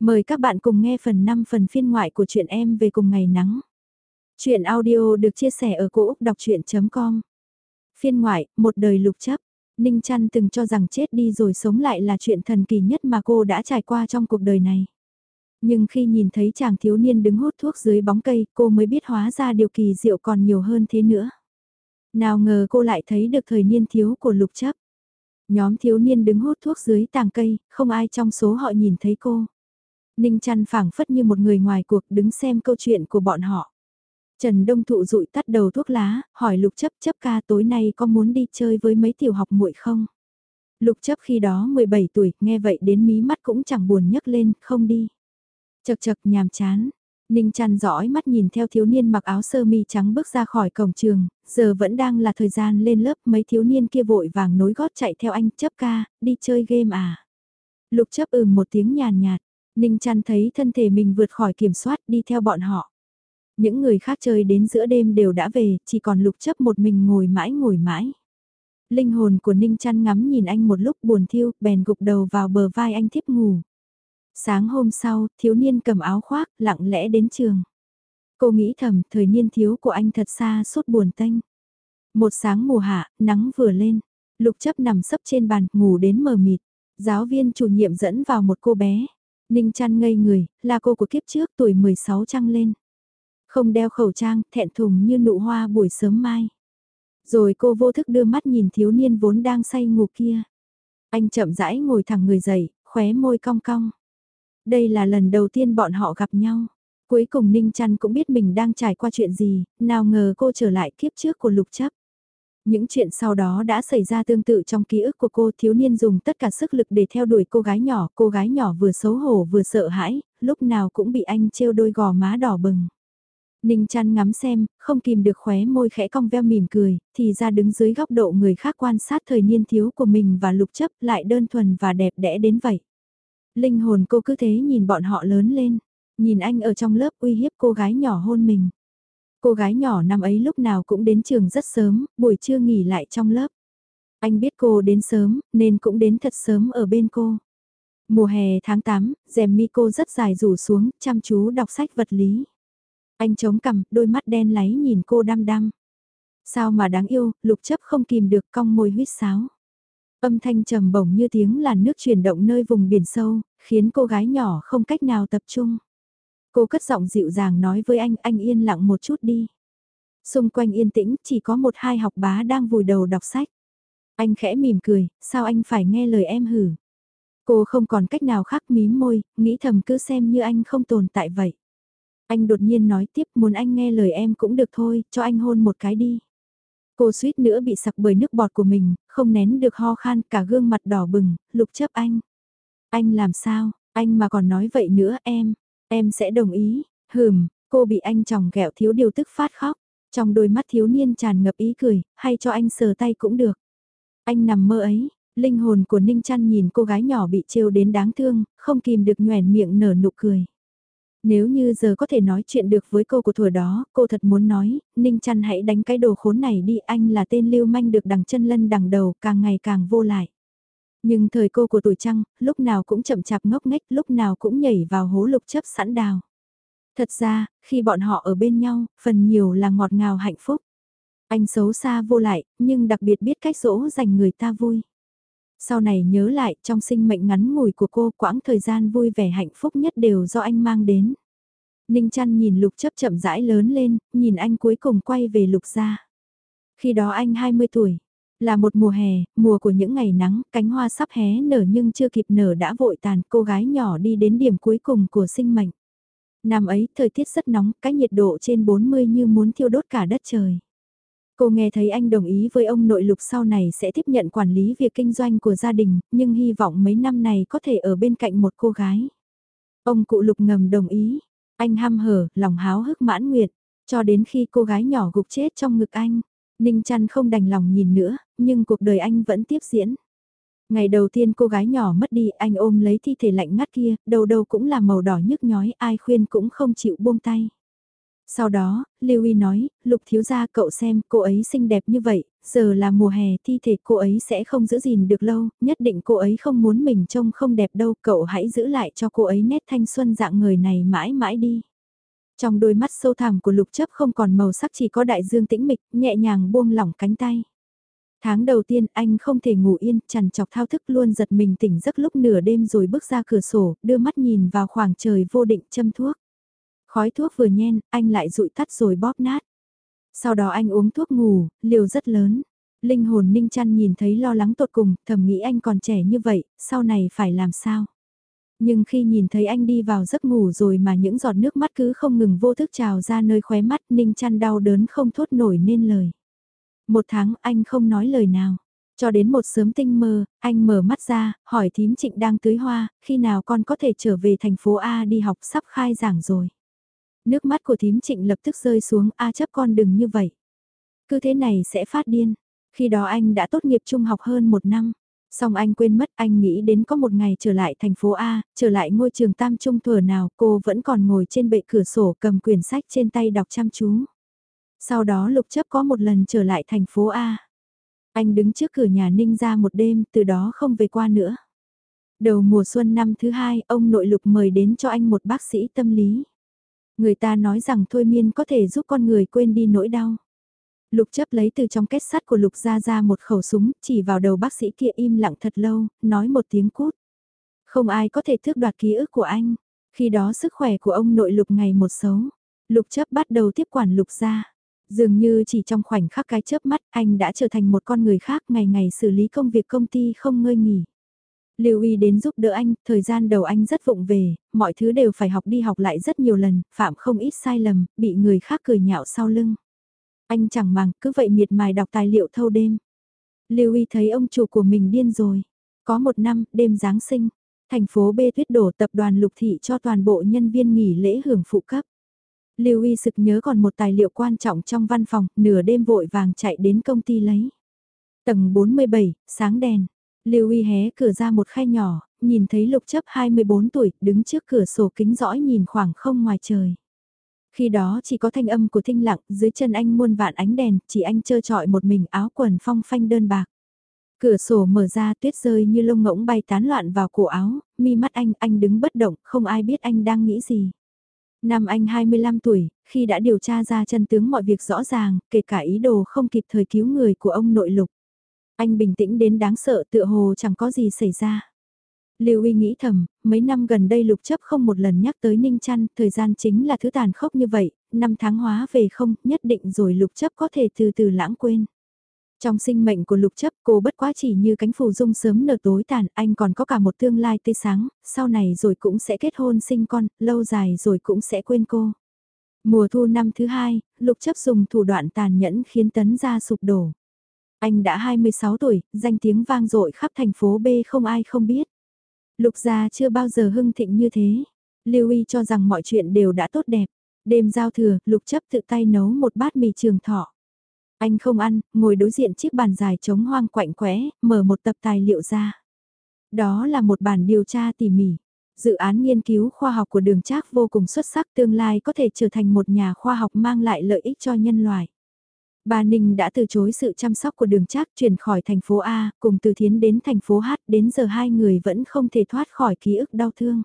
Mời các bạn cùng nghe phần 5 phần phiên ngoại của truyện em về cùng ngày nắng. Chuyện audio được chia sẻ ở cỗ đọc chuyện.com Phiên ngoại, một đời lục chấp. Ninh Trăn từng cho rằng chết đi rồi sống lại là chuyện thần kỳ nhất mà cô đã trải qua trong cuộc đời này. Nhưng khi nhìn thấy chàng thiếu niên đứng hút thuốc dưới bóng cây, cô mới biết hóa ra điều kỳ diệu còn nhiều hơn thế nữa. Nào ngờ cô lại thấy được thời niên thiếu của lục chấp. Nhóm thiếu niên đứng hút thuốc dưới tàng cây, không ai trong số họ nhìn thấy cô. Ninh chăn phảng phất như một người ngoài cuộc đứng xem câu chuyện của bọn họ. Trần Đông Thụ rụi tắt đầu thuốc lá, hỏi Lục Chấp Chấp ca tối nay có muốn đi chơi với mấy tiểu học muội không? Lục Chấp khi đó 17 tuổi, nghe vậy đến mí mắt cũng chẳng buồn nhấc lên, không đi. Chật chật nhàm chán. Ninh chăn dõi mắt nhìn theo thiếu niên mặc áo sơ mi trắng bước ra khỏi cổng trường, giờ vẫn đang là thời gian lên lớp mấy thiếu niên kia vội vàng nối gót chạy theo anh chấp ca, đi chơi game à. Lục chấp ừm một tiếng nhàn nhạt, Ninh chăn thấy thân thể mình vượt khỏi kiểm soát đi theo bọn họ. Những người khác chơi đến giữa đêm đều đã về, chỉ còn lục chấp một mình ngồi mãi ngồi mãi. Linh hồn của Ninh chăn ngắm nhìn anh một lúc buồn thiêu, bèn gục đầu vào bờ vai anh thiếp ngủ. Sáng hôm sau, thiếu niên cầm áo khoác, lặng lẽ đến trường. Cô nghĩ thầm, thời niên thiếu của anh thật xa suốt buồn tênh. Một sáng mùa hạ, nắng vừa lên, lục chấp nằm sấp trên bàn, ngủ đến mờ mịt. Giáo viên chủ nhiệm dẫn vào một cô bé. Ninh chăn ngây người, là cô của kiếp trước tuổi 16 trăng lên. Không đeo khẩu trang, thẹn thùng như nụ hoa buổi sớm mai. Rồi cô vô thức đưa mắt nhìn thiếu niên vốn đang say ngủ kia. Anh chậm rãi ngồi thẳng người dậy, khóe môi cong cong. Đây là lần đầu tiên bọn họ gặp nhau. Cuối cùng Ninh Trăn cũng biết mình đang trải qua chuyện gì, nào ngờ cô trở lại kiếp trước của lục chấp. Những chuyện sau đó đã xảy ra tương tự trong ký ức của cô thiếu niên dùng tất cả sức lực để theo đuổi cô gái nhỏ, cô gái nhỏ vừa xấu hổ vừa sợ hãi, lúc nào cũng bị anh trêu đôi gò má đỏ bừng. Ninh chăn ngắm xem, không kìm được khóe môi khẽ cong veo mỉm cười, thì ra đứng dưới góc độ người khác quan sát thời niên thiếu của mình và lục chấp lại đơn thuần và đẹp đẽ đến vậy. Linh hồn cô cứ thế nhìn bọn họ lớn lên, nhìn anh ở trong lớp uy hiếp cô gái nhỏ hôn mình. Cô gái nhỏ năm ấy lúc nào cũng đến trường rất sớm, buổi trưa nghỉ lại trong lớp. Anh biết cô đến sớm, nên cũng đến thật sớm ở bên cô. Mùa hè tháng 8, rèm mi cô rất dài rủ xuống, chăm chú đọc sách vật lý. Anh chống cằm, đôi mắt đen láy nhìn cô đăm đăm. Sao mà đáng yêu, lục chấp không kìm được cong môi huyết sáo. Âm thanh trầm bổng như tiếng làn nước chuyển động nơi vùng biển sâu, khiến cô gái nhỏ không cách nào tập trung. Cô cất giọng dịu dàng nói với anh, anh yên lặng một chút đi. Xung quanh yên tĩnh, chỉ có một hai học bá đang vùi đầu đọc sách. Anh khẽ mỉm cười, sao anh phải nghe lời em hử? Cô không còn cách nào khác mím môi, nghĩ thầm cứ xem như anh không tồn tại vậy. Anh đột nhiên nói tiếp muốn anh nghe lời em cũng được thôi, cho anh hôn một cái đi. Cô suýt nữa bị sặc bởi nước bọt của mình, không nén được ho khan cả gương mặt đỏ bừng, lục chấp anh. Anh làm sao, anh mà còn nói vậy nữa em, em sẽ đồng ý, hừm, cô bị anh chồng ghẹo thiếu điều tức phát khóc. Trong đôi mắt thiếu niên tràn ngập ý cười, hay cho anh sờ tay cũng được. Anh nằm mơ ấy, linh hồn của Ninh Trăn nhìn cô gái nhỏ bị trêu đến đáng thương, không kìm được nhoèn miệng nở nụ cười. Nếu như giờ có thể nói chuyện được với cô của thuở đó, cô thật muốn nói, Ninh Trăn hãy đánh cái đồ khốn này đi, anh là tên lưu manh được đằng chân lân đằng đầu, càng ngày càng vô lại. Nhưng thời cô của tuổi trăng, lúc nào cũng chậm chạp ngốc nghếch, lúc nào cũng nhảy vào hố lục chấp sẵn đào. Thật ra, khi bọn họ ở bên nhau, phần nhiều là ngọt ngào hạnh phúc. Anh xấu xa vô lại, nhưng đặc biệt biết cách dỗ dành người ta vui. Sau này nhớ lại, trong sinh mệnh ngắn ngủi của cô, quãng thời gian vui vẻ hạnh phúc nhất đều do anh mang đến. Ninh chăn nhìn lục chấp chậm rãi lớn lên, nhìn anh cuối cùng quay về lục gia. Khi đó anh 20 tuổi, là một mùa hè, mùa của những ngày nắng, cánh hoa sắp hé nở nhưng chưa kịp nở đã vội tàn, cô gái nhỏ đi đến điểm cuối cùng của sinh mệnh. Năm ấy, thời tiết rất nóng, cái nhiệt độ trên 40 như muốn thiêu đốt cả đất trời. Cô nghe thấy anh đồng ý với ông nội lục sau này sẽ tiếp nhận quản lý việc kinh doanh của gia đình, nhưng hy vọng mấy năm này có thể ở bên cạnh một cô gái. Ông cụ lục ngầm đồng ý, anh ham hở, lòng háo hức mãn nguyện, cho đến khi cô gái nhỏ gục chết trong ngực anh. Ninh chăn không đành lòng nhìn nữa, nhưng cuộc đời anh vẫn tiếp diễn. Ngày đầu tiên cô gái nhỏ mất đi, anh ôm lấy thi thể lạnh ngắt kia, đầu đầu cũng là màu đỏ nhức nhói, ai khuyên cũng không chịu buông tay. Sau đó, Lưu Y nói, Lục thiếu gia cậu xem cô ấy xinh đẹp như vậy, giờ là mùa hè thi thể cô ấy sẽ không giữ gìn được lâu, nhất định cô ấy không muốn mình trông không đẹp đâu, cậu hãy giữ lại cho cô ấy nét thanh xuân dạng người này mãi mãi đi. Trong đôi mắt sâu thẳm của lục chấp không còn màu sắc chỉ có đại dương tĩnh mịch, nhẹ nhàng buông lỏng cánh tay. Tháng đầu tiên anh không thể ngủ yên, chằn chọc thao thức luôn giật mình tỉnh giấc lúc nửa đêm rồi bước ra cửa sổ, đưa mắt nhìn vào khoảng trời vô định châm thuốc. Khói thuốc vừa nhen, anh lại rụi tắt rồi bóp nát. Sau đó anh uống thuốc ngủ, liều rất lớn. Linh hồn ninh chăn nhìn thấy lo lắng tột cùng, thầm nghĩ anh còn trẻ như vậy, sau này phải làm sao? Nhưng khi nhìn thấy anh đi vào giấc ngủ rồi mà những giọt nước mắt cứ không ngừng vô thức trào ra nơi khóe mắt ninh chăn đau đớn không thốt nổi nên lời. Một tháng anh không nói lời nào. Cho đến một sớm tinh mơ, anh mở mắt ra, hỏi thím trịnh đang tưới hoa, khi nào con có thể trở về thành phố A đi học sắp khai giảng rồi. Nước mắt của thím trịnh lập tức rơi xuống A chấp con đừng như vậy. Cứ thế này sẽ phát điên. Khi đó anh đã tốt nghiệp trung học hơn một năm. Xong anh quên mất anh nghĩ đến có một ngày trở lại thành phố A, trở lại ngôi trường tam trung thừa nào cô vẫn còn ngồi trên bệ cửa sổ cầm quyển sách trên tay đọc chăm chú. Sau đó lục chấp có một lần trở lại thành phố A. Anh đứng trước cửa nhà Ninh ra một đêm, từ đó không về qua nữa. Đầu mùa xuân năm thứ hai, ông nội lục mời đến cho anh một bác sĩ tâm lý. Người ta nói rằng thôi miên có thể giúp con người quên đi nỗi đau. Lục chấp lấy từ trong kết sắt của Lục ra ra một khẩu súng, chỉ vào đầu bác sĩ kia im lặng thật lâu, nói một tiếng cút. Không ai có thể thước đoạt ký ức của anh. Khi đó sức khỏe của ông nội Lục ngày một xấu. Lục chấp bắt đầu tiếp quản Lục ra. Dường như chỉ trong khoảnh khắc cái chớp mắt anh đã trở thành một con người khác ngày ngày xử lý công việc công ty không ngơi nghỉ. Lưu Y đến giúp đỡ anh, thời gian đầu anh rất vụng về, mọi thứ đều phải học đi học lại rất nhiều lần, phạm không ít sai lầm, bị người khác cười nhạo sau lưng. Anh chẳng màng, cứ vậy miệt mài đọc tài liệu thâu đêm. Lưu Y thấy ông chủ của mình điên rồi. Có một năm, đêm Giáng sinh, thành phố B tuyết đổ tập đoàn lục thị cho toàn bộ nhân viên nghỉ lễ hưởng phụ cấp. Lưu Y sực nhớ còn một tài liệu quan trọng trong văn phòng, nửa đêm vội vàng chạy đến công ty lấy. Tầng 47, sáng đèn. Lưu Y hé cửa ra một khay nhỏ, nhìn thấy lục chấp 24 tuổi, đứng trước cửa sổ kính dõi nhìn khoảng không ngoài trời. Khi đó chỉ có thanh âm của thinh lặng, dưới chân anh muôn vạn ánh đèn, chỉ anh trơ trọi một mình áo quần phong phanh đơn bạc. Cửa sổ mở ra tuyết rơi như lông ngỗng bay tán loạn vào cổ áo, mi mắt anh, anh đứng bất động, không ai biết anh đang nghĩ gì. Năm anh 25 tuổi, khi đã điều tra ra chân tướng mọi việc rõ ràng, kể cả ý đồ không kịp thời cứu người của ông nội lục. Anh bình tĩnh đến đáng sợ tựa hồ chẳng có gì xảy ra. Lưu Uy nghĩ thầm, mấy năm gần đây lục chấp không một lần nhắc tới Ninh Trăn, thời gian chính là thứ tàn khốc như vậy, năm tháng hóa về không, nhất định rồi lục chấp có thể từ từ lãng quên. Trong sinh mệnh của lục chấp cô bất quá chỉ như cánh phù dung sớm nở tối tàn, anh còn có cả một tương lai tươi sáng, sau này rồi cũng sẽ kết hôn sinh con, lâu dài rồi cũng sẽ quên cô. Mùa thu năm thứ hai, lục chấp dùng thủ đoạn tàn nhẫn khiến tấn gia sụp đổ. Anh đã 26 tuổi, danh tiếng vang dội khắp thành phố B không ai không biết. Lục gia chưa bao giờ hưng thịnh như thế. Lưu Y cho rằng mọi chuyện đều đã tốt đẹp. Đêm giao thừa, Lục chấp tự tay nấu một bát mì trường thọ. Anh không ăn, ngồi đối diện chiếc bàn dài trống hoang quạnh quẽ, mở một tập tài liệu ra. Đó là một bản điều tra tỉ mỉ. Dự án nghiên cứu khoa học của đường Trác vô cùng xuất sắc tương lai có thể trở thành một nhà khoa học mang lại lợi ích cho nhân loại. Bà Ninh đã từ chối sự chăm sóc của đường Trác chuyển khỏi thành phố A, cùng từ thiến đến thành phố H, đến giờ hai người vẫn không thể thoát khỏi ký ức đau thương.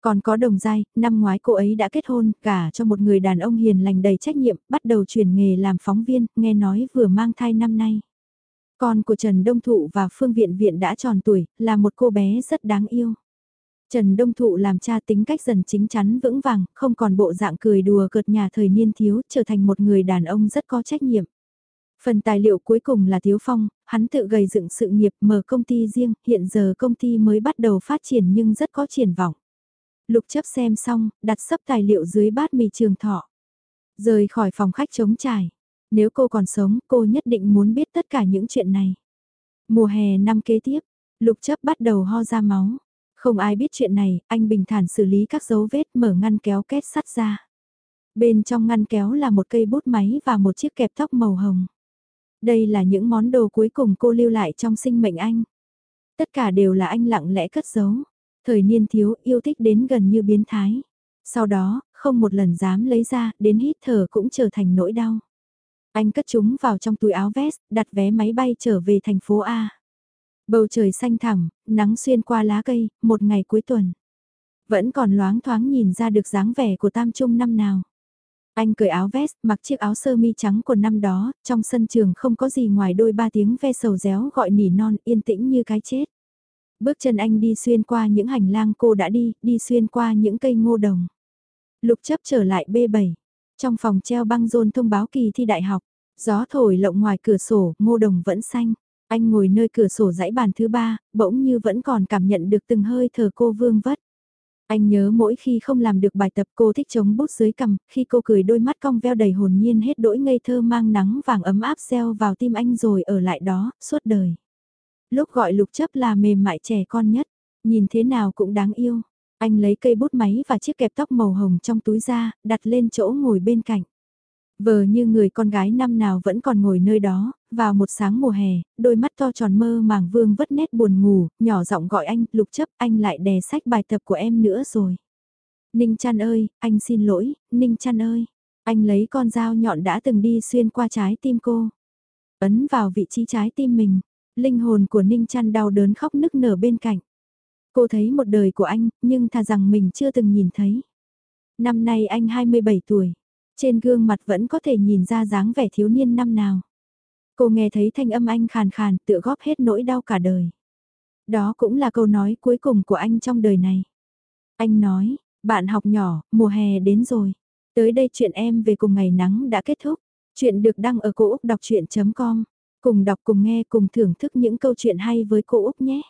Còn có đồng giai, năm ngoái cô ấy đã kết hôn, cả cho một người đàn ông hiền lành đầy trách nhiệm, bắt đầu chuyển nghề làm phóng viên, nghe nói vừa mang thai năm nay. Con của Trần Đông Thụ và Phương Viện Viện đã tròn tuổi, là một cô bé rất đáng yêu. Trần Đông Thụ làm cha tính cách dần chính chắn vững vàng, không còn bộ dạng cười đùa cợt nhà thời niên thiếu, trở thành một người đàn ông rất có trách nhiệm. Phần tài liệu cuối cùng là Tiếu Phong, hắn tự gầy dựng sự nghiệp mở công ty riêng, hiện giờ công ty mới bắt đầu phát triển nhưng rất có triển vọng. Lục chấp xem xong, đặt sấp tài liệu dưới bát mì trường thọ. Rời khỏi phòng khách chống trải. Nếu cô còn sống, cô nhất định muốn biết tất cả những chuyện này. Mùa hè năm kế tiếp, lục chấp bắt đầu ho ra máu. Không ai biết chuyện này, anh bình thản xử lý các dấu vết mở ngăn kéo két sắt ra. Bên trong ngăn kéo là một cây bút máy và một chiếc kẹp tóc màu hồng. Đây là những món đồ cuối cùng cô lưu lại trong sinh mệnh anh. Tất cả đều là anh lặng lẽ cất giấu. Thời niên thiếu yêu thích đến gần như biến thái. Sau đó, không một lần dám lấy ra, đến hít thở cũng trở thành nỗi đau. Anh cất chúng vào trong túi áo vest, đặt vé máy bay trở về thành phố A. Bầu trời xanh thẳm, nắng xuyên qua lá cây, một ngày cuối tuần. Vẫn còn loáng thoáng nhìn ra được dáng vẻ của tam trung năm nào. Anh cởi áo vest, mặc chiếc áo sơ mi trắng của năm đó, trong sân trường không có gì ngoài đôi ba tiếng ve sầu réo gọi nỉ non yên tĩnh như cái chết. Bước chân anh đi xuyên qua những hành lang cô đã đi, đi xuyên qua những cây ngô đồng. Lục chấp trở lại B7. Trong phòng treo băng rôn thông báo kỳ thi đại học, gió thổi lộng ngoài cửa sổ, ngô đồng vẫn xanh. Anh ngồi nơi cửa sổ dãy bàn thứ ba, bỗng như vẫn còn cảm nhận được từng hơi thở cô vương vất. Anh nhớ mỗi khi không làm được bài tập cô thích chống bút dưới cằm, khi cô cười đôi mắt cong veo đầy hồn nhiên hết đỗi ngây thơ mang nắng vàng ấm áp xeo vào tim anh rồi ở lại đó, suốt đời. Lúc gọi lục chấp là mềm mại trẻ con nhất, nhìn thế nào cũng đáng yêu. Anh lấy cây bút máy và chiếc kẹp tóc màu hồng trong túi ra, đặt lên chỗ ngồi bên cạnh. Vờ như người con gái năm nào vẫn còn ngồi nơi đó, vào một sáng mùa hè, đôi mắt to tròn mơ màng vương vất nét buồn ngủ, nhỏ giọng gọi anh, lục chấp, anh lại đè sách bài tập của em nữa rồi. Ninh chăn ơi, anh xin lỗi, Ninh chăn ơi. Anh lấy con dao nhọn đã từng đi xuyên qua trái tim cô. Ấn vào vị trí trái tim mình, linh hồn của Ninh chăn đau đớn khóc nức nở bên cạnh. Cô thấy một đời của anh, nhưng thà rằng mình chưa từng nhìn thấy. Năm nay anh 27 tuổi, trên gương mặt vẫn có thể nhìn ra dáng vẻ thiếu niên năm nào. Cô nghe thấy thanh âm anh khàn khàn tựa góp hết nỗi đau cả đời. Đó cũng là câu nói cuối cùng của anh trong đời này. Anh nói, bạn học nhỏ, mùa hè đến rồi. Tới đây chuyện em về cùng ngày nắng đã kết thúc. Chuyện được đăng ở cô Úc Đọc Chuyện.com. Cùng đọc cùng nghe cùng thưởng thức những câu chuyện hay với cô Úc nhé.